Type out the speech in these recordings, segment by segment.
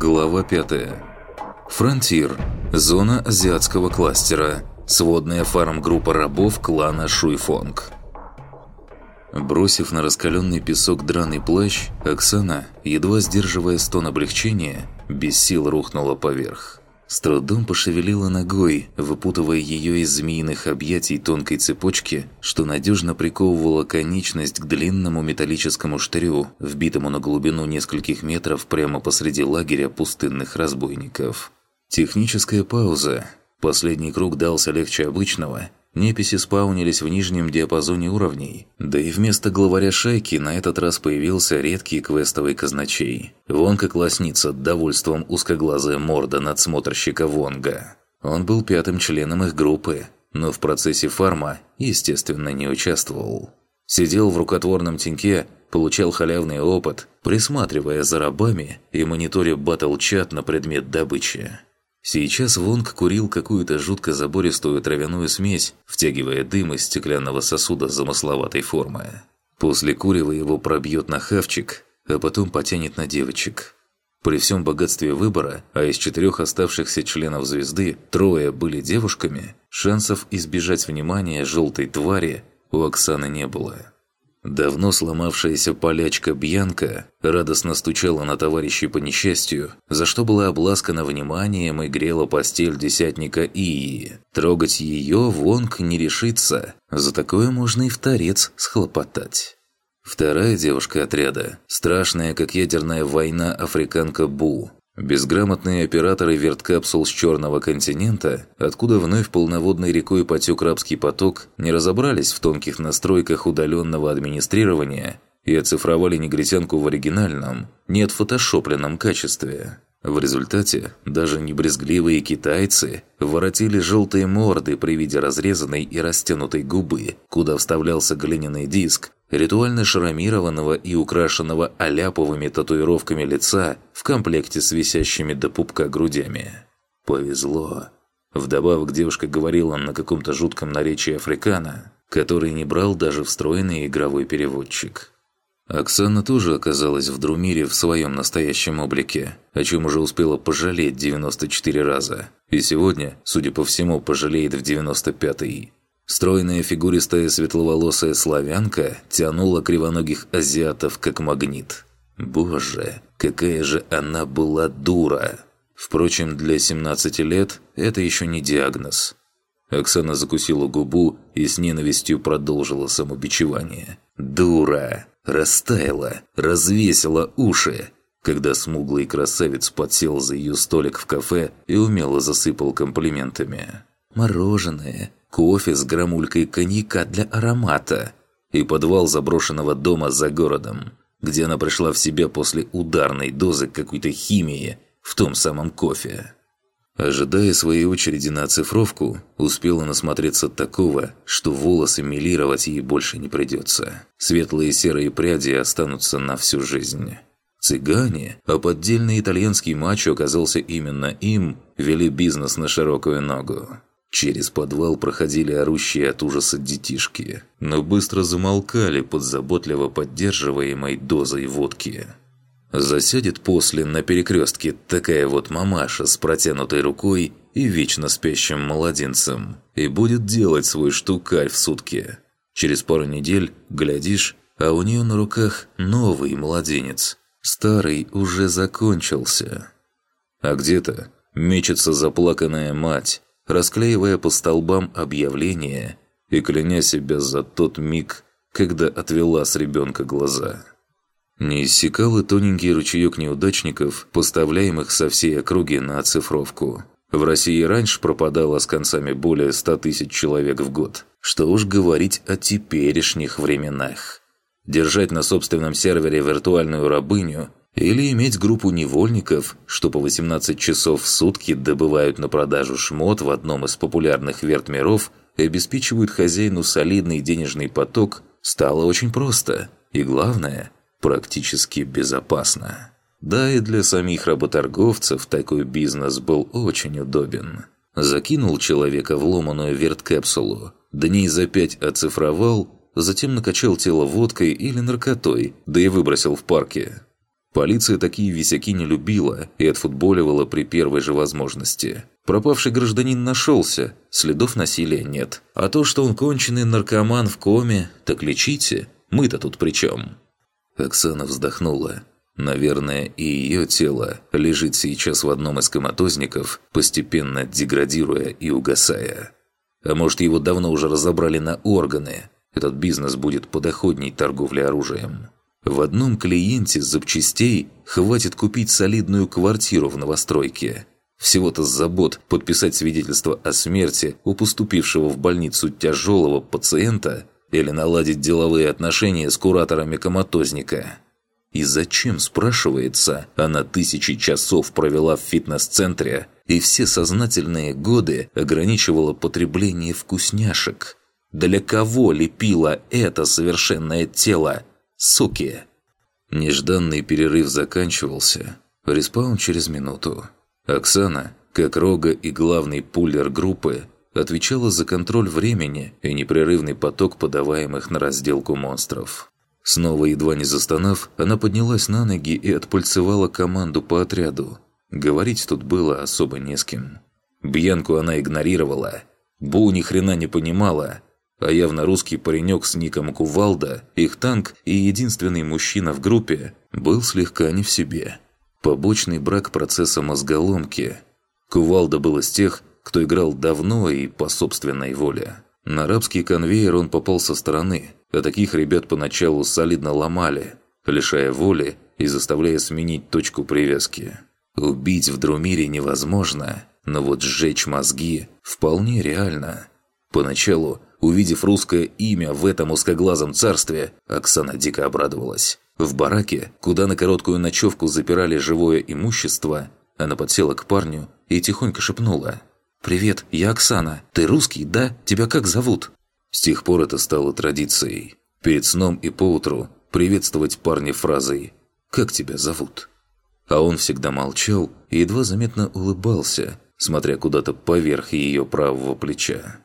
Глава 5. Фронтир. Зона азиатского кластера. Сводная фарм-группа рабов клана Шуйфонг. Бросив на раскаленный песок драный плащ, Оксана, едва сдерживая стон облегчения, без сил рухнула поверх. С трудом пошевелила ногой, выпутывая ее из змеиных объятий тонкой цепочки, что надежно приковывала конечность к длинному металлическому штырю, вбитому на глубину нескольких метров прямо посреди лагеря пустынных разбойников. Техническая пауза. Последний круг дался легче обычного, Неписи спаунились в нижнем диапазоне уровней, да и вместо главаря шайки на этот раз появился редкий квестовый казначей. Вон как лоснится довольством узкоглазая морда надсмотрщика Вонга. Он был пятым членом их группы, но в процессе фарма, естественно, не участвовал. Сидел в рукотворном теньке, получал халявный опыт, присматривая за рабами и мониторя батл-чат на предмет добычи. Сейчас Вонг курил какую-то жутко забористую травяную смесь, втягивая дым из стеклянного сосуда замысловатой формы. После курева его пробьет на хавчик, а потом потянет на девочек. При всем богатстве выбора, а из четырех оставшихся членов звезды трое были девушками, шансов избежать внимания желтой твари у Оксаны не было. Давно сломавшаяся полячка Бьянка радостно стучала на товарищей по несчастью, за что была обласкана вниманием и грела постель десятника Ии. Трогать ее Вонг не решится, за такое можно и в торец схлопотать. Вторая девушка отряда, страшная как ядерная война африканка Бу, Безграмотные операторы верткапсул с Черного континента, откуда вновь полноводной рекой потек рабский поток, не разобрались в тонких настройках удаленного администрирования и оцифровали негритянку в оригинальном, не отфотошопленном качестве. В результате даже небрезгливые китайцы воротили желтые морды при виде разрезанной и растянутой губы, куда вставлялся глиняный диск, ритуально шрамированного и украшенного аляповыми татуировками лица в комплекте с висящими до пупка грудями. Повезло. Вдобавок девушка говорила на каком-то жутком наречии африкана, который не брал даже встроенный игровой переводчик. Оксана тоже оказалась в Друмире в своем настоящем облике, о чем уже успела пожалеть 94 раза. И сегодня, судя по всему, пожалеет в 95-й. Стройная фигуристая светловолосая славянка тянула кривоногих азиатов как магнит. Боже, какая же она была дура! Впрочем, для 17 лет это еще не диагноз. Оксана закусила губу и с ненавистью продолжила самобичевание. «Дура! Растаяла, развесила уши!» Когда смуглый красавец подсел за ее столик в кафе и умело засыпал комплиментами. «Мороженое, кофе с грамулькой коньяка для аромата и подвал заброшенного дома за городом, где она пришла в себя после ударной дозы какой-то химии в том самом кофе. Ожидая своей очереди на оцифровку, успела насмотреться такого, что волосы милировать ей больше не придется. Светлые серые пряди останутся на всю жизнь. Цыгане, а поддельный итальянский мачо оказался именно им, вели бизнес на широкую ногу. Через подвал проходили орущие от ужаса детишки, но быстро замолкали под заботливо поддерживаемой дозой водки. Засядет после на перекрестке такая вот мамаша с протянутой рукой и вечно спящим младенцем, и будет делать свой штукарь в сутки. Через пару недель, глядишь, а у нее на руках новый младенец. Старый уже закончился. А где-то мечется заплаканная мать, расклеивая по столбам объявления и кляня себя за тот миг, когда отвела с ребенка глаза. Не иссякал и тоненький ручеек неудачников, поставляемых со всей округи на оцифровку. В России раньше пропадало с концами более 100 тысяч человек в год. Что уж говорить о теперешних временах. Держать на собственном сервере виртуальную рабыню или иметь группу невольников, что по 18 часов в сутки добывают на продажу шмот в одном из популярных вертмиров и обеспечивают хозяину солидный денежный поток, стало очень просто. И главное, практически безопасно. Да и для самих работорговцев такой бизнес был очень удобен. Закинул человека в ломаную верткапсулу, дней за пять оцифровал, затем накачал тело водкой или наркотой, да и выбросил в парке. Полиция такие висяки не любила и отфутболивала при первой же возможности. Пропавший гражданин нашелся, следов насилия нет. А то, что он конченый наркоман в коме, так лечите. Мы-то тут при чем? Оксана вздохнула. Наверное, и ее тело лежит сейчас в одном из коматозников, постепенно деградируя и угасая. А может, его давно уже разобрали на органы. Этот бизнес будет подоходней торговли оружием. В одном клиенте запчастей хватит купить солидную квартиру в новостройке. Всего-то забот подписать свидетельство о смерти у поступившего в больницу тяжелого пациента или наладить деловые отношения с кураторами коматозника. И зачем, спрашивается, она тысячи часов провела в фитнес-центре и все сознательные годы ограничивала потребление вкусняшек? Для кого лепило это совершенное тело? Суки! Нежданный перерыв заканчивался. Респаун через минуту. Оксана, как рога и главный пуллер группы, отвечала за контроль времени и непрерывный поток подаваемых на разделку монстров. Снова едва не застонав, она поднялась на ноги и отпульцевала команду по отряду. Говорить тут было особо не с кем. Бьянку она игнорировала. Бу ни хрена не понимала, а явно русский паренек с ником Кувалда, их танк и единственный мужчина в группе, был слегка не в себе. Побочный брак процесса мозголомки. Кувалда был из тех, кто играл давно и по собственной воле. На арабский конвейер он попал со стороны, а таких ребят поначалу солидно ломали, лишая воли и заставляя сменить точку привязки. Убить в Друмире невозможно, но вот сжечь мозги вполне реально. Поначалу, увидев русское имя в этом узкоглазом царстве, Оксана дико обрадовалась. В бараке, куда на короткую ночевку запирали живое имущество, она подсела к парню и тихонько шепнула «Привет, я Оксана. Ты русский, да? Тебя как зовут?» С тех пор это стало традицией. Перед сном и поутру приветствовать парня фразой «Как тебя зовут?». А он всегда молчал и едва заметно улыбался, смотря куда-то поверх ее правого плеча.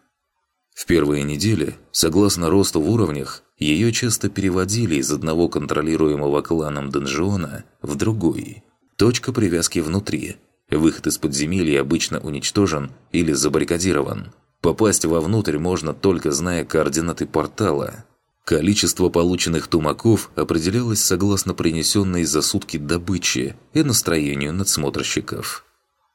В первые недели, согласно росту в уровнях, ее часто переводили из одного контролируемого кланом донжиона в другой. Точка привязки внутри. Выход из подземелья обычно уничтожен или забаррикадирован. Попасть вовнутрь можно только зная координаты портала. Количество полученных тумаков определялось согласно принесенной за сутки добыче и настроению надсмотрщиков.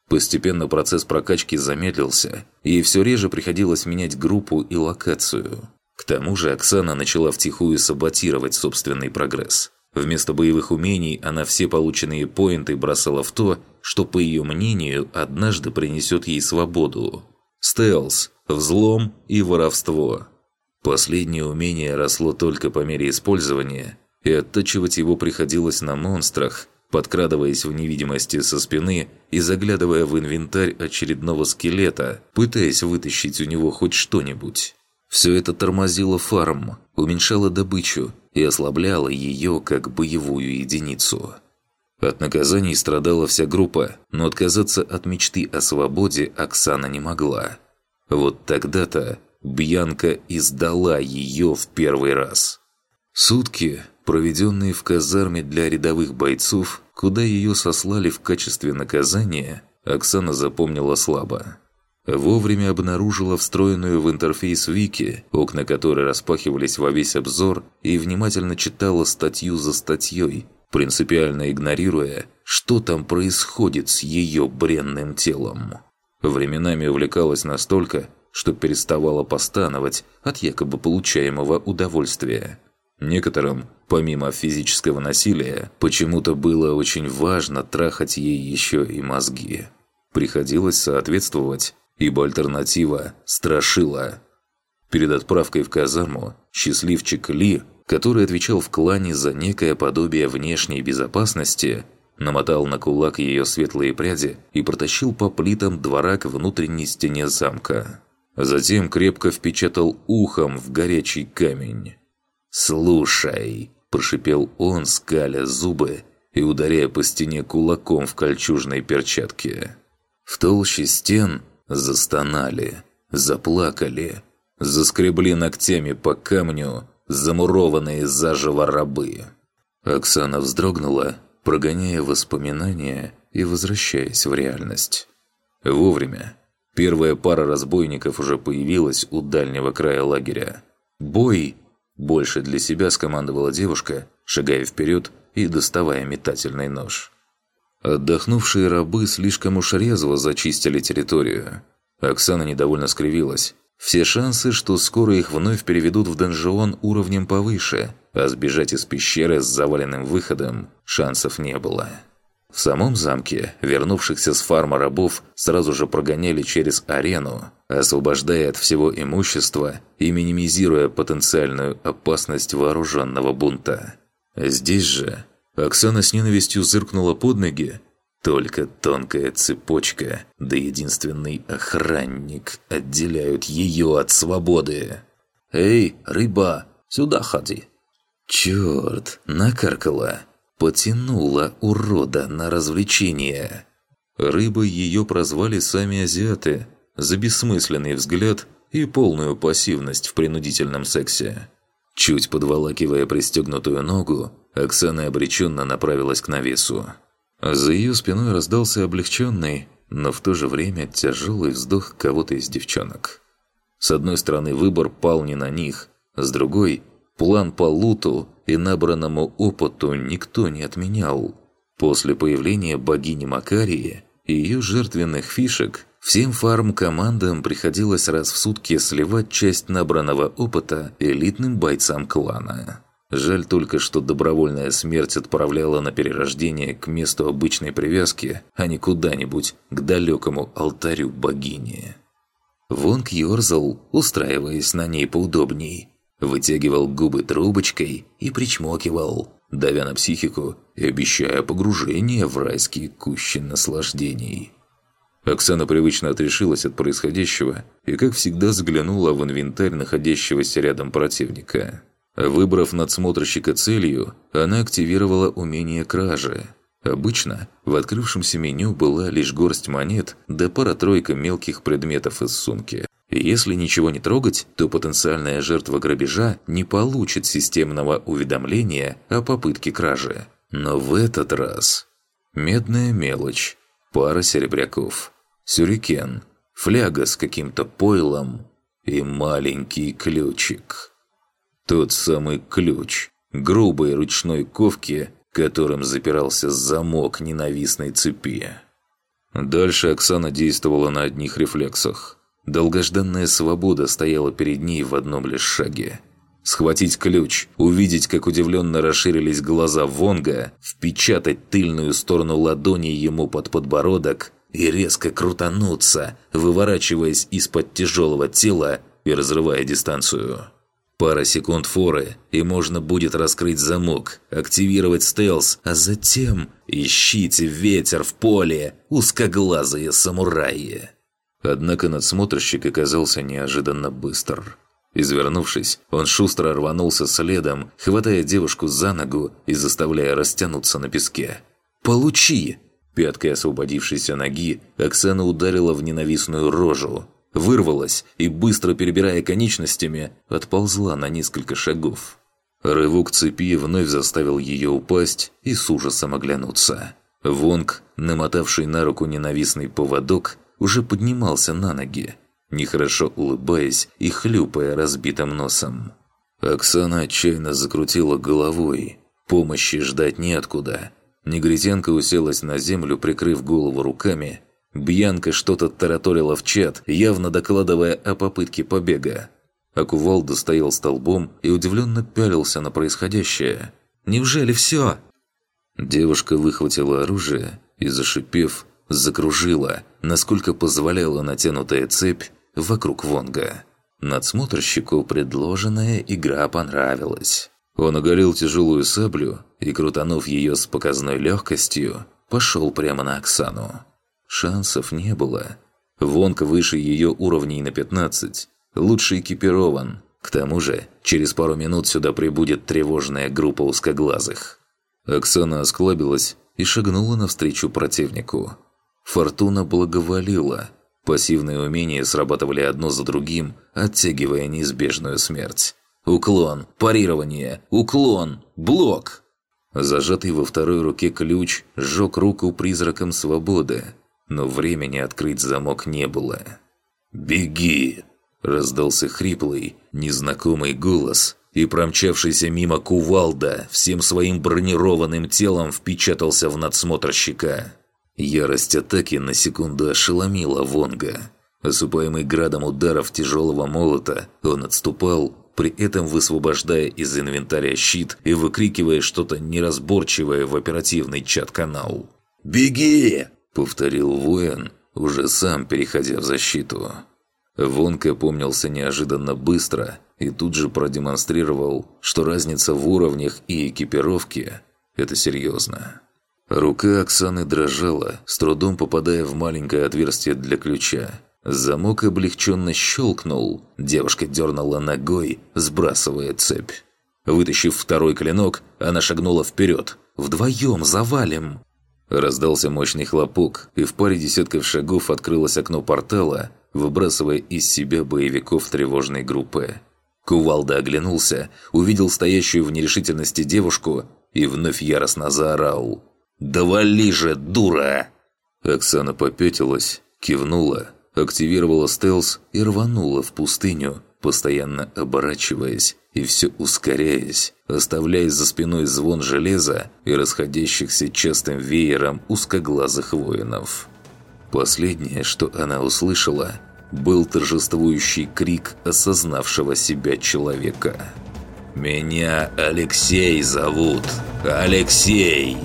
Постепенно процесс прокачки замедлился, и все реже приходилось менять группу и локацию. К тому же Оксана начала втихую саботировать собственный прогресс. Вместо боевых умений она все полученные поинты бросала в то, что, по ее мнению, однажды принесет ей свободу. Стелс, взлом и воровство. Последнее умение росло только по мере использования, и оттачивать его приходилось на монстрах, подкрадываясь в невидимости со спины и заглядывая в инвентарь очередного скелета, пытаясь вытащить у него хоть что-нибудь. Все это тормозило фарм, уменьшало добычу и ослабляло ее как боевую единицу. От наказаний страдала вся группа, но отказаться от мечты о свободе Оксана не могла. Вот тогда-то Бьянка издала ее в первый раз. Сутки, проведенные в казарме для рядовых бойцов, куда ее сослали в качестве наказания, Оксана запомнила слабо. Вовремя обнаружила встроенную в интерфейс Вики, окна которой распахивались во весь обзор, и внимательно читала статью за статьей, принципиально игнорируя, что там происходит с ее бренным телом. Временами увлекалась настолько, что переставала постановать от якобы получаемого удовольствия. Некоторым, помимо физического насилия, почему-то было очень важно трахать ей еще и мозги. Приходилось соответствовать, ибо альтернатива страшила. Перед отправкой в казарму счастливчик Ли, который отвечал в клане за некое подобие внешней безопасности, намотал на кулак ее светлые пряди и протащил по плитам двора к внутренней стене замка. Затем крепко впечатал ухом в горячий камень. «Слушай!» – прошипел он, скаля зубы и ударяя по стене кулаком в кольчужной перчатке. В толще стен застонали, заплакали, заскребли ногтями по камню замурованные заживо рабы. Оксана вздрогнула прогоняя воспоминания и возвращаясь в реальность. Вовремя. Первая пара разбойников уже появилась у дальнего края лагеря. «Бой!» – больше для себя скомандовала девушка, шагая вперед и доставая метательный нож. Отдохнувшие рабы слишком уж резво зачистили территорию. Оксана недовольно скривилась. Все шансы, что скоро их вновь переведут в донжион уровнем повыше, а сбежать из пещеры с заваленным выходом шансов не было. В самом замке вернувшихся с фарма рабов сразу же прогоняли через арену, освобождая от всего имущества и минимизируя потенциальную опасность вооруженного бунта. Здесь же Оксана с ненавистью зыркнула под ноги. Только тонкая цепочка, да единственный охранник отделяют ее от свободы. «Эй, рыба, сюда ходи!» Черт, накаркала. Потянула урода на развлечение. Рыбой ее прозвали сами азиаты за бессмысленный взгляд и полную пассивность в принудительном сексе. Чуть подволакивая пристегнутую ногу, Оксана обреченно направилась к навесу. За ее спиной раздался облегченный, но в то же время тяжелый вздох кого-то из девчонок. С одной стороны, выбор пал не на них, с другой – План по луту и набранному опыту никто не отменял. После появления богини Макарии и ее жертвенных фишек всем фарм-командам приходилось раз в сутки сливать часть набранного опыта элитным бойцам клана. Жаль только, что добровольная смерть отправляла на перерождение к месту обычной привязки, а не куда-нибудь к далекому алтарю богини. Вонг ерзал, устраиваясь на ней поудобней, вытягивал губы трубочкой и причмокивал, давя на психику и обещая погружение в райские кущи наслаждений. Оксана привычно отрешилась от происходящего и, как всегда, заглянула в инвентарь находящегося рядом противника. Выбрав надсмотрщика целью, она активировала умение кражи. Обычно в открывшемся меню была лишь горсть монет да пара-тройка мелких предметов из сумки. Если ничего не трогать, то потенциальная жертва грабежа не получит системного уведомления о попытке кражи. Но в этот раз... Медная мелочь, пара серебряков, сюрикен, фляга с каким-то пойлом и маленький ключик. Тот самый ключ, грубой ручной ковки, которым запирался замок ненавистной цепи. Дальше Оксана действовала на одних рефлексах. Долгожданная свобода стояла перед ней в одном лишь шаге. Схватить ключ, увидеть, как удивленно расширились глаза Вонга, впечатать тыльную сторону ладони ему под подбородок и резко крутануться, выворачиваясь из-под тяжелого тела и разрывая дистанцию. Пара секунд форы, и можно будет раскрыть замок, активировать стелс, а затем ищите ветер в поле, узкоглазые самураи. Однако надсмотрщик оказался неожиданно быстр. Извернувшись, он шустро рванулся следом, хватая девушку за ногу и заставляя растянуться на песке. «Получи!» Пяткой освободившейся ноги Оксана ударила в ненавистную рожу, вырвалась и, быстро перебирая конечностями, отползла на несколько шагов. Рывок цепи вновь заставил ее упасть и с ужасом оглянуться. Вонг, намотавший на руку ненавистный поводок, уже поднимался на ноги, нехорошо улыбаясь и хлюпая разбитым носом. Оксана отчаянно закрутила головой. Помощи ждать неоткуда. Негритянка уселась на землю, прикрыв голову руками. Бьянка что-то тараторила в чат, явно докладывая о попытке побега. А кувалда стоял столбом и удивленно пялился на происходящее. «Неужели все?» Девушка выхватила оружие и, зашипев, закружила, насколько позволяла натянутая цепь вокруг Вонга. Надсмотрщику предложенная игра понравилась. Он оголил тяжелую саблю и, крутанув ее с показной легкостью, пошел прямо на Оксану. Шансов не было. Вонг выше ее уровней на 15, лучше экипирован. К тому же, через пару минут сюда прибудет тревожная группа узкоглазых. Оксана осклабилась и шагнула навстречу противнику. Фортуна благоволила. Пассивные умения срабатывали одно за другим, оттягивая неизбежную смерть. Уклон, парирование, уклон, блок. Зажатый во второй руке ключ сжег руку призраком свободы, но времени открыть замок не было. «Беги!» – раздался хриплый, незнакомый голос, и промчавшийся мимо кувалда всем своим бронированным телом впечатался в надсмотрщика. Ярость атаки на секунду ошеломила Вонга. Осыпаемый градом ударов тяжелого молота, он отступал, при этом высвобождая из инвентаря щит и выкрикивая что-то неразборчивое в оперативный чат-канал. «Беги!» – повторил воин, уже сам переходя в защиту. Вонка помнился неожиданно быстро и тут же продемонстрировал, что разница в уровнях и экипировке – это серьезно. Рука Оксаны дрожала, с трудом попадая в маленькое отверстие для ключа, Замок облегченно щелкнул. Девушка дернула ногой, сбрасывая цепь. Вытащив второй клинок, она шагнула вперед. «Вдвоем завалим!» Раздался мощный хлопок, и в паре десятков шагов открылось окно портала, выбрасывая из себя боевиков тревожной группы. Кувалда оглянулся, увидел стоящую в нерешительности девушку и вновь яростно заорал. «Да вали же, дура!» Оксана попятилась, кивнула, активировала стелс и рванула в пустыню, постоянно оборачиваясь и все ускоряясь, оставляя за спиной звон железа и расходящихся частым веером узкоглазых воинов. Последнее, что она услышала, был торжествующий крик осознавшего себя человека. «Меня Алексей зовут! Алексей!»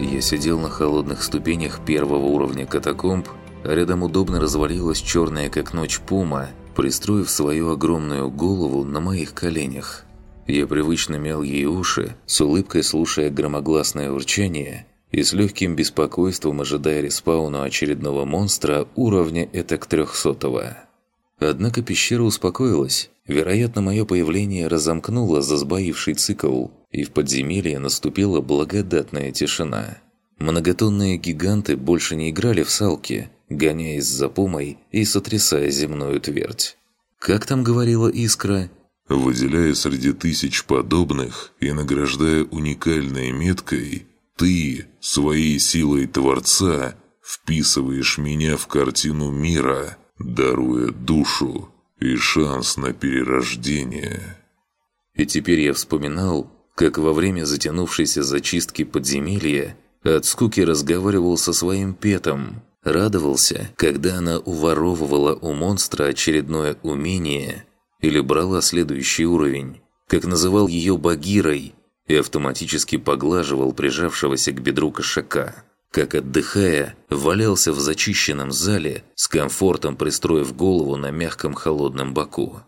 Я сидел на холодных ступенях первого уровня катакомб, а рядом удобно развалилась черная как ночь пума, пристроив свою огромную голову на моих коленях. Я привычно мял ей уши, с улыбкой слушая громогласное урчание и с легким беспокойством ожидая респауна очередного монстра уровня этак трехсотого. Однако пещера успокоилась. Вероятно, мое появление разомкнуло засбоивший цикл, и в подземелье наступила благодатная тишина. Многотонные гиганты больше не играли в салки, гоняясь за пумой и сотрясая земную твердь. Как там говорила Искра? «Выделяя среди тысяч подобных и награждая уникальной меткой, ты, своей силой Творца, вписываешь меня в картину мира, даруя душу и шанс на перерождение». И теперь я вспоминал, как во время затянувшейся зачистки подземелья от скуки разговаривал со своим петом, радовался, когда она уворовывала у монстра очередное умение или брала следующий уровень, как называл ее Багирой и автоматически поглаживал прижавшегося к бедру кошака, как, отдыхая, валялся в зачищенном зале, с комфортом пристроив голову на мягком холодном боку.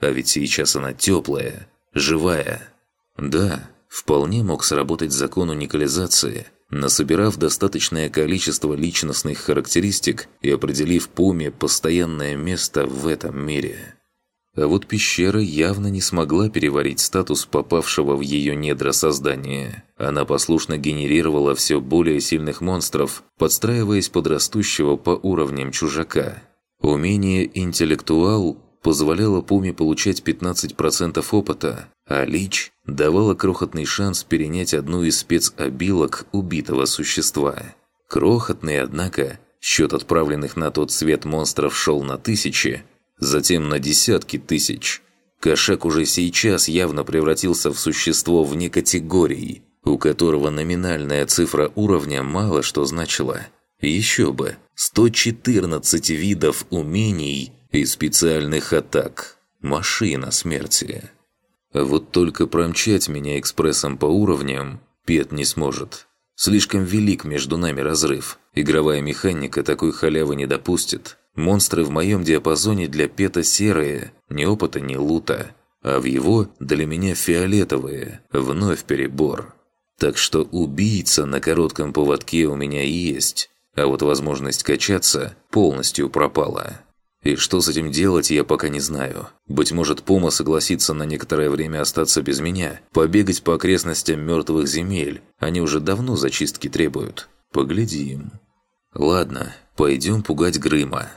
А ведь сейчас она теплая, живая. Да, вполне мог сработать закон уникализации, насобирав достаточное количество личностных характеристик и определив Пуме постоянное место в этом мире. А вот пещера явно не смогла переварить статус попавшего в ее недра создания. Она послушно генерировала все более сильных монстров, подстраиваясь под растущего по уровням чужака. Умение «Интеллектуал» позволяло Пуме получать 15% опыта, а Лич давала крохотный шанс перенять одну из спецобилок убитого существа. Крохотный, однако, счет отправленных на тот свет монстров шел на тысячи, затем на десятки тысяч. Кошак уже сейчас явно превратился в существо вне категории, у которого номинальная цифра уровня мало что значила. Еще бы, 114 видов умений и специальных атак. Машина смерти. Вот только промчать меня экспрессом по уровням Пет не сможет. Слишком велик между нами разрыв. Игровая механика такой халявы не допустит. Монстры в моем диапазоне для Пета серые, ни опыта, ни лута. А в его для меня фиолетовые. Вновь перебор. Так что убийца на коротком поводке у меня есть. А вот возможность качаться полностью пропала. И что с этим делать, я пока не знаю. Быть может, Пума согласится на некоторое время остаться без меня, побегать по окрестностям мертвых земель. Они уже давно зачистки требуют. Поглядим. Ладно, пойдем пугать Грыма.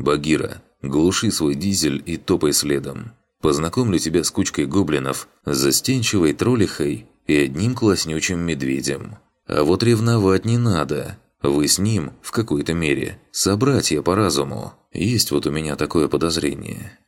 Багира, глуши свой дизель и топай следом. Познакомлю тебя с кучкой гоблинов, застенчивой троллихой и одним класснючим медведем. А вот ревновать не надо. Вы с ним, в какой-то мере, собратья по разуму. Есть вот у меня такое подозрение.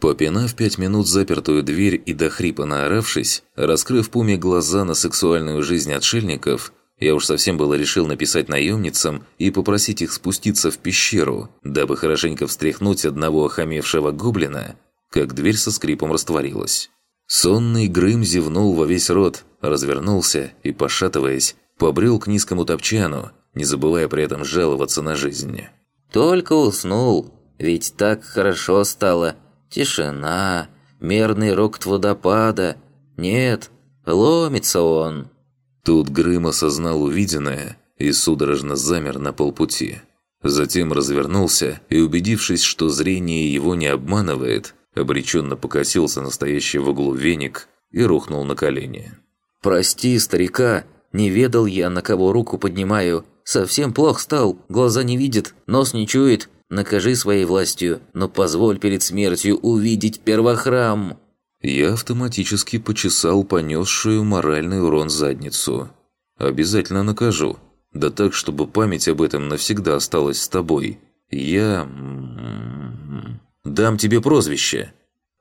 Попинав пять минут запертую дверь и до хрипа наоравшись, раскрыв Пуме глаза на сексуальную жизнь отшельников, я уж совсем было решил написать наемницам и попросить их спуститься в пещеру, дабы хорошенько встряхнуть одного охамевшего гоблина, как дверь со скрипом растворилась. Сонный Грым зевнул во весь рот, развернулся и, пошатываясь, побрел к низкому топчану, не забывая при этом жаловаться на жизнь. «Только уснул, ведь так хорошо стало. Тишина, мерный рокот водопада. Нет, ломится он». Тут Грым осознал увиденное и судорожно замер на полпути. Затем развернулся и, убедившись, что зрение его не обманывает, обреченно покосился настоящий в углу веник и рухнул на колени. «Прости, старика, не ведал я, на кого руку поднимаю. Совсем плох стал, глаза не видит, нос не чует. Накажи своей властью, но позволь перед смертью увидеть первохрам». Я автоматически почесал понесшую моральный урон задницу. «Обязательно накажу. Да так, чтобы память об этом навсегда осталась с тобой. Я... дам тебе прозвище».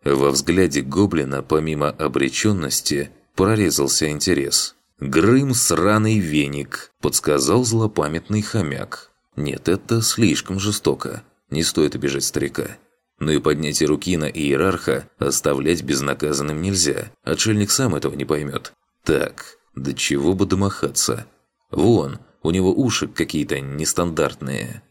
Во взгляде гоблина, помимо обреченности, прорезался интерес. «Грым сраный веник», – подсказал злопамятный хомяк. «Нет, это слишком жестоко. Не стоит обижать старика. Но и поднятие руки на иерарха оставлять безнаказанным нельзя. Отшельник сам этого не поймет. Так, до чего бы домахаться? Вон, у него уши какие-то нестандартные.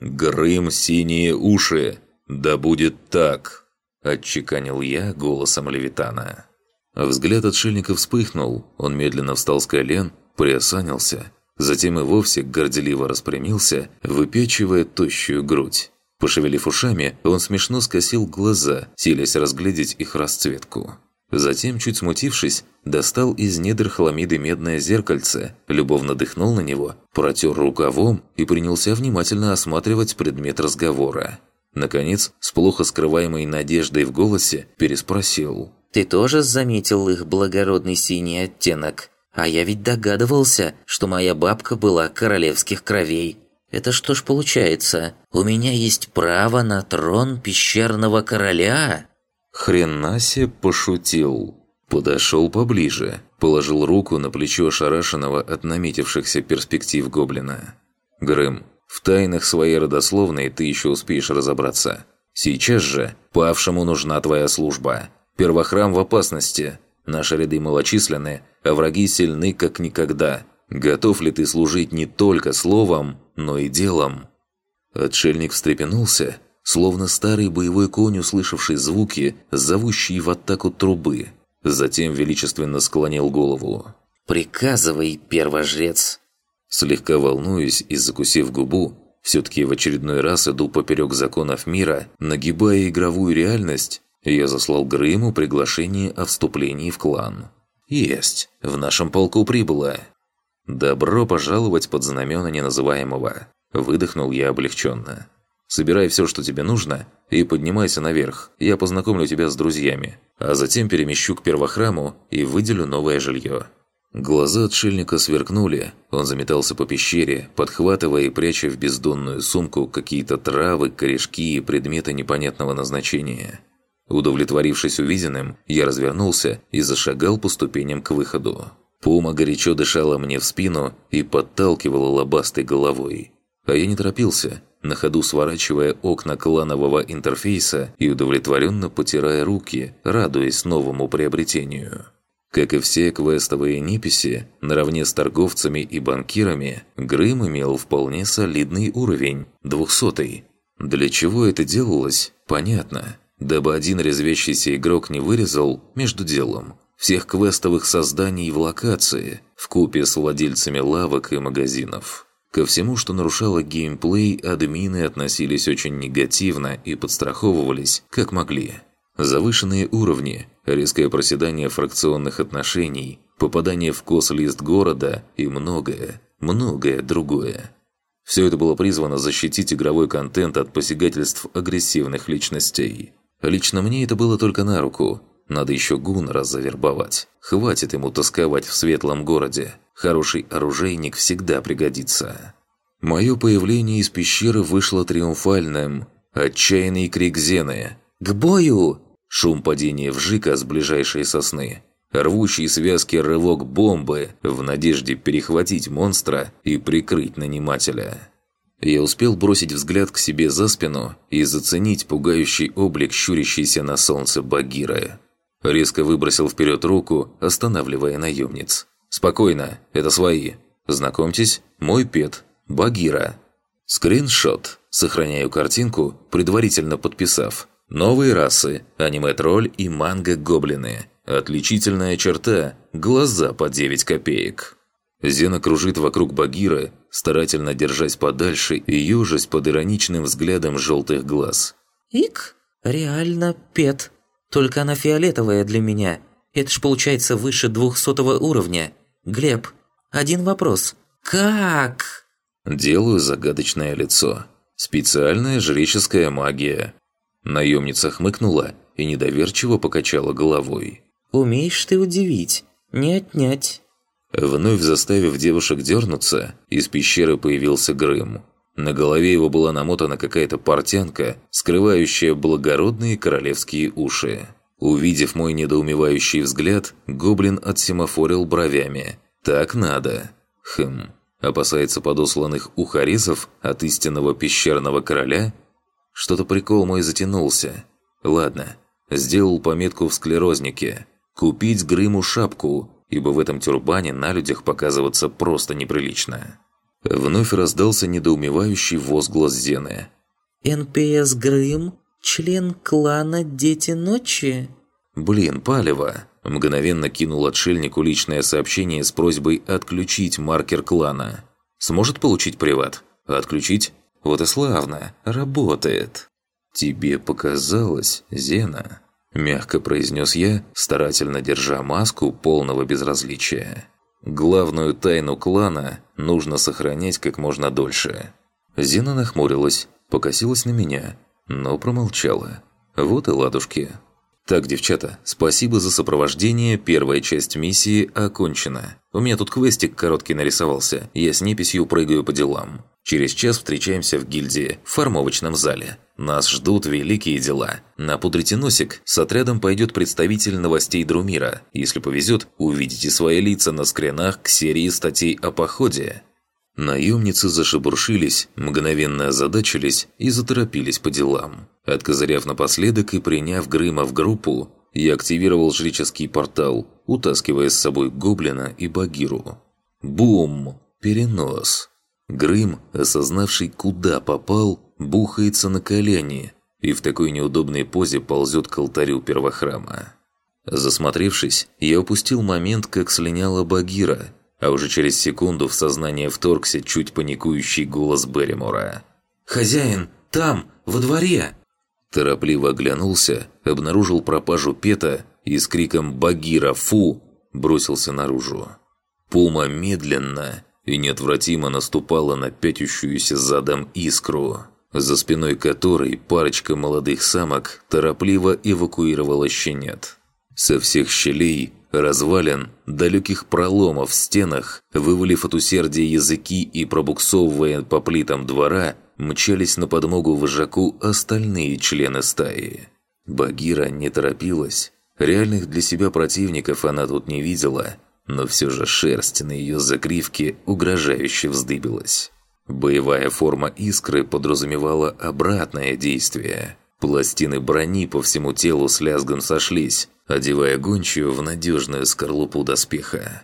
«Грым синие уши! Да будет так!» Отчеканил я голосом Левитана. Взгляд отшельника вспыхнул, он медленно встал с колен, приосанился, затем и вовсе горделиво распрямился, выпечивая тощую грудь. Пошевелив ушами, он смешно скосил глаза, силясь разглядеть их расцветку. Затем, чуть смутившись, достал из недр хламиды медное зеркальце, любовно дыхнул на него, протер рукавом и принялся внимательно осматривать предмет разговора. Наконец, с плохо скрываемой надеждой в голосе, переспросил. «Ты тоже заметил их благородный синий оттенок? А я ведь догадывался, что моя бабка была королевских кровей. Это что ж получается? У меня есть право на трон пещерного короля?» Хренасе пошутил. Подошел поближе, положил руку на плечо ошарашенного от наметившихся перспектив гоблина. «Грэм, в тайнах своей родословной ты еще успеешь разобраться. Сейчас же павшему нужна твоя служба. Первохрам в опасности. Наши ряды малочисленны, а враги сильны как никогда. Готов ли ты служить не только словом, но и делом?» Отшельник встрепенулся, словно старый боевой конь, услышавший звуки, зовущие в атаку трубы. Затем величественно склонил голову. «Приказывай, первожрец!» Слегка волнуясь и закусив губу, все-таки в очередной раз иду поперек законов мира, нагибая игровую реальность, я заслал Грыму приглашение о вступлении в клан. «Есть! В нашем полку прибыло!» «Добро пожаловать под знамена неназываемого!» Выдохнул я облегченно. «Собирай все, что тебе нужно, и поднимайся наверх. Я познакомлю тебя с друзьями, а затем перемещу к первохраму и выделю новое жилье». Глаза отшельника сверкнули, он заметался по пещере, подхватывая и пряча в бездонную сумку какие-то травы, корешки и предметы непонятного назначения. Удовлетворившись увиденным, я развернулся и зашагал по ступеням к выходу. Пума горячо дышала мне в спину и подталкивала лобастой головой. А я не торопился, на ходу сворачивая окна кланового интерфейса и удовлетворенно потирая руки, радуясь новому приобретению. Как и все квестовые неписи, наравне с торговцами и банкирами, Грым имел вполне солидный уровень, двухсотый. Для чего это делалось, понятно. Дабы один резвящийся игрок не вырезал между делом всех квестовых созданий в локации, в купе с владельцами лавок и магазинов. Ко всему, что нарушало геймплей, админы относились очень негативно и подстраховывались, как могли. Завышенные уровни, резкое проседание фракционных отношений, попадание в кос-лист города и многое, многое другое. Все это было призвано защитить игровой контент от посягательств агрессивных личностей. Лично мне это было только на руку. Надо еще Гуннера завербовать. Хватит ему тосковать в светлом городе. Хороший оружейник всегда пригодится. Мое появление из пещеры вышло триумфальным. Отчаянный крик Зены. «К бою!» Шум падения вжика с ближайшей сосны. Рвущий связки рывок бомбы в надежде перехватить монстра и прикрыть нанимателя. Я успел бросить взгляд к себе за спину и заценить пугающий облик щурящейся на солнце Багира. Резко выбросил вперед руку, останавливая наемниц. «Спокойно, это свои. Знакомьтесь, мой пет, Багира». Скриншот. Сохраняю картинку, предварительно подписав. Новые расы, аниме-тролль и манго-гоблины. Отличительная черта – глаза по 9 копеек. Зена кружит вокруг Багира, старательно держась подальше и южась под ироничным взглядом желтых глаз. «Ик, реально пет. Только она фиолетовая для меня. Это ж получается выше двухсотого уровня. Глеб, один вопрос. Как?» Делаю загадочное лицо. Специальная жреческая магия. Наемница хмыкнула и недоверчиво покачала головой. «Умеешь ты удивить. Не отнять». Вновь заставив девушек дернуться, из пещеры появился Грым. На голове его была намотана какая-то портянка, скрывающая благородные королевские уши. Увидев мой недоумевающий взгляд, гоблин отсемафорил бровями. «Так надо». Хм. Опасается подосланных ухарезов от истинного пещерного короля? Что-то прикол мой затянулся. Ладно, сделал пометку в склерознике. Купить Грыму шапку, ибо в этом тюрбане на людях показываться просто неприлично. Вновь раздался недоумевающий возглас Зены. «НПС Грым? Член клана Дети Ночи?» «Блин, палево!» Мгновенно кинул отшельнику личное сообщение с просьбой отключить маркер клана. «Сможет получить приват? Отключить? Вот и славно, работает!» «Тебе показалось, Зена?» Мягко произнес я, старательно держа маску полного безразличия. Главную тайну клана нужно сохранять как можно дольше. Зина нахмурилась, покосилась на меня, но промолчала. Вот и ладушки. Так, девчата, спасибо за сопровождение, первая часть миссии окончена. У меня тут квестик короткий нарисовался, я с неписью прыгаю по делам. Через час встречаемся в гильдии, в формовочном зале. Нас ждут великие дела. Напудрите носик, с отрядом пойдет представитель новостей Друмира. Если повезет, увидите свои лица на скринах к серии статей о походе. Наемницы зашебуршились, мгновенно озадачились и заторопились по делам. Откозыряв напоследок и приняв Грыма в группу, я активировал жреческий портал, утаскивая с собой Гоблина и Багиру. Бум! Перенос. Грым, осознавший, куда попал, бухается на колени и в такой неудобной позе ползет к алтарю первохрама. Засмотревшись, я упустил момент, как слиняла Багира, а уже через секунду в сознание вторгся чуть паникующий голос Берримора. «Хозяин, там, во дворе!» Торопливо оглянулся, обнаружил пропажу Пета и с криком «Багира, фу!» бросился наружу. Пума медленно, и неотвратимо наступала на пятющуюся задом искру, за спиной которой парочка молодых самок торопливо эвакуировала щенят. Со всех щелей, развалин, далеких проломов в стенах, вывалив от усердия языки и пробуксовывая по плитам двора, мчались на подмогу вожаку остальные члены стаи. Багира не торопилась. Реальных для себя противников она тут не видела – но все же шерсть на ее закривке угрожающе вздыбилась. Боевая форма искры подразумевала обратное действие. Пластины брони по всему телу с лязгом сошлись, одевая гончую в надежную скорлупу доспеха.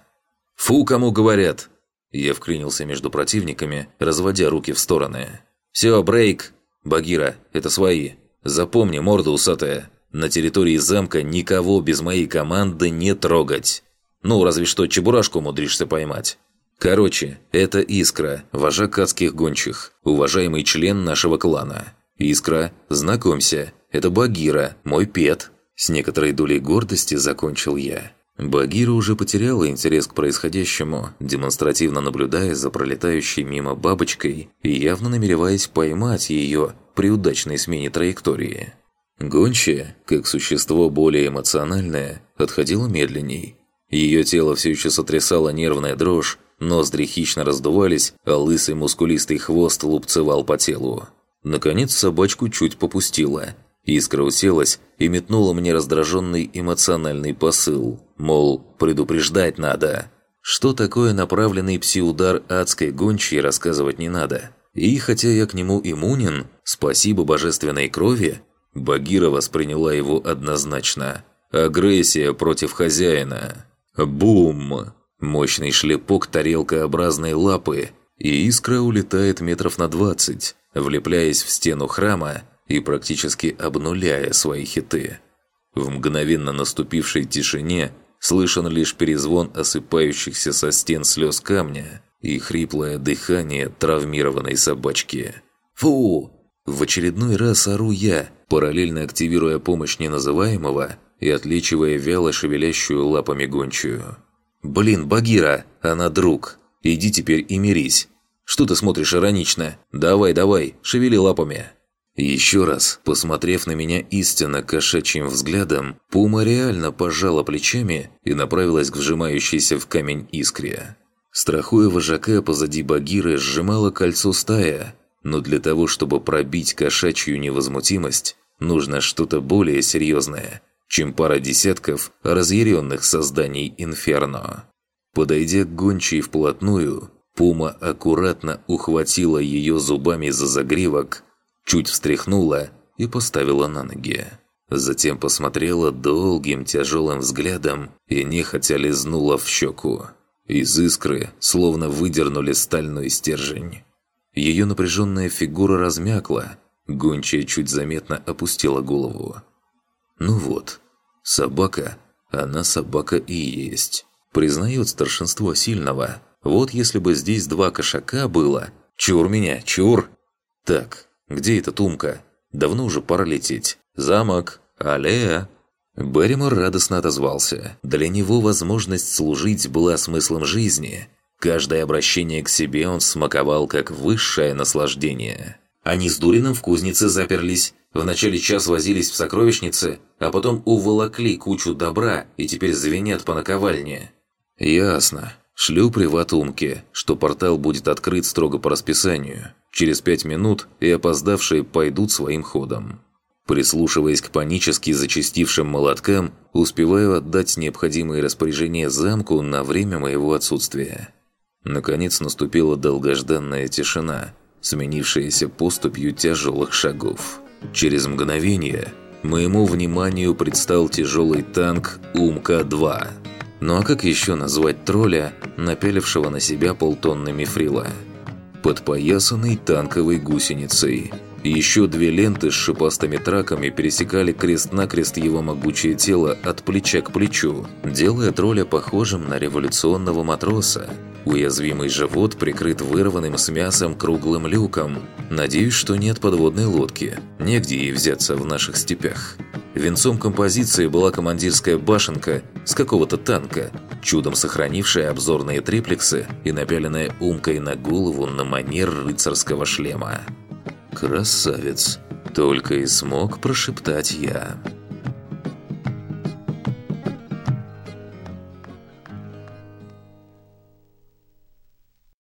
«Фу, кому говорят!» Я вклинился между противниками, разводя руки в стороны. «Все, брейк! Багира, это свои. Запомни, морда усатая. На территории замка никого без моей команды не трогать. Ну, разве что чебурашку умудришься поймать. Короче, это Искра, вожак адских гончих, уважаемый член нашего клана. Искра, знакомься, это Багира, мой пет. С некоторой долей гордости закончил я. Багира уже потеряла интерес к происходящему, демонстративно наблюдая за пролетающей мимо бабочкой и явно намереваясь поймать ее при удачной смене траектории. Гончая, как существо более эмоциональное, отходила медленней. Ее тело все еще сотрясала нервная дрожь, ноздри хищно раздувались, а лысый мускулистый хвост лупцевал по телу. Наконец собачку чуть попустила. Искра уселась и метнула мне раздраженный эмоциональный посыл. Мол, предупреждать надо. Что такое направленный пси-удар адской гончей рассказывать не надо. И хотя я к нему иммунен, спасибо божественной крови, Багира восприняла его однозначно. Агрессия против хозяина. Бум! Мощный шлепок тарелкообразной лапы, и искра улетает метров на двадцать, влепляясь в стену храма и практически обнуляя свои хиты. В мгновенно наступившей тишине слышен лишь перезвон осыпающихся со стен слез камня и хриплое дыхание травмированной собачки. «Фу!» В очередной раз ору я, параллельно активируя помощь неназываемого и отличивая вяло шевелящую лапами гончую. «Блин, Багира, она друг. Иди теперь и мирись. Что ты смотришь иронично? Давай, давай, шевели лапами». Еще раз, посмотрев на меня истинно кошачьим взглядом, Пума реально пожала плечами и направилась к вжимающейся в камень искре. Страхуя вожака позади Багиры, сжимала кольцо стая, но для того, чтобы пробить кошачью невозмутимость, нужно что-то более серьезное, чем пара десятков разъяренных созданий Инферно. Подойдя к гончей вплотную, Пума аккуратно ухватила ее зубами за загривок, чуть встряхнула и поставила на ноги. Затем посмотрела долгим тяжелым взглядом и нехотя лизнула в щеку. Из искры словно выдернули стальной стержень. Ее напряженная фигура размякла, гончая чуть заметно опустила голову. Ну вот, собака, она собака и есть. Признает старшинство сильного. Вот если бы здесь два кошака было... Чур меня, чур! Так, где эта тумка? Давно уже пора лететь. Замок, аллея. Берримор радостно отозвался. Для него возможность служить была смыслом жизни. Каждое обращение к себе он смаковал как высшее наслаждение. Они с Дурином в кузнице заперлись, в начале час возились в сокровищнице, а потом уволокли кучу добра и теперь звенят по наковальне. Ясно. Шлю приват Умке, что портал будет открыт строго по расписанию. Через пять минут и опоздавшие пойдут своим ходом. Прислушиваясь к панически зачастившим молоткам, успеваю отдать необходимые распоряжения замку на время моего отсутствия. Наконец наступила долгожданная тишина – сменившаяся поступью тяжелых шагов. Через мгновение моему вниманию предстал тяжелый танк УМК-2. Ну а как еще назвать тролля, напялившего на себя полтонны мифрила? Подпоясанный танковой гусеницей. Еще две ленты с шипастыми траками пересекали крест-накрест его могучее тело от плеча к плечу, делая тролля похожим на революционного матроса, Уязвимый живот прикрыт вырванным с мясом круглым люком. Надеюсь, что нет подводной лодки. Негде ей взяться в наших степях. Венцом композиции была командирская башенка с какого-то танка, чудом сохранившая обзорные триплексы и напяленная умкой на голову на манер рыцарского шлема. «Красавец!» – только и смог прошептать я.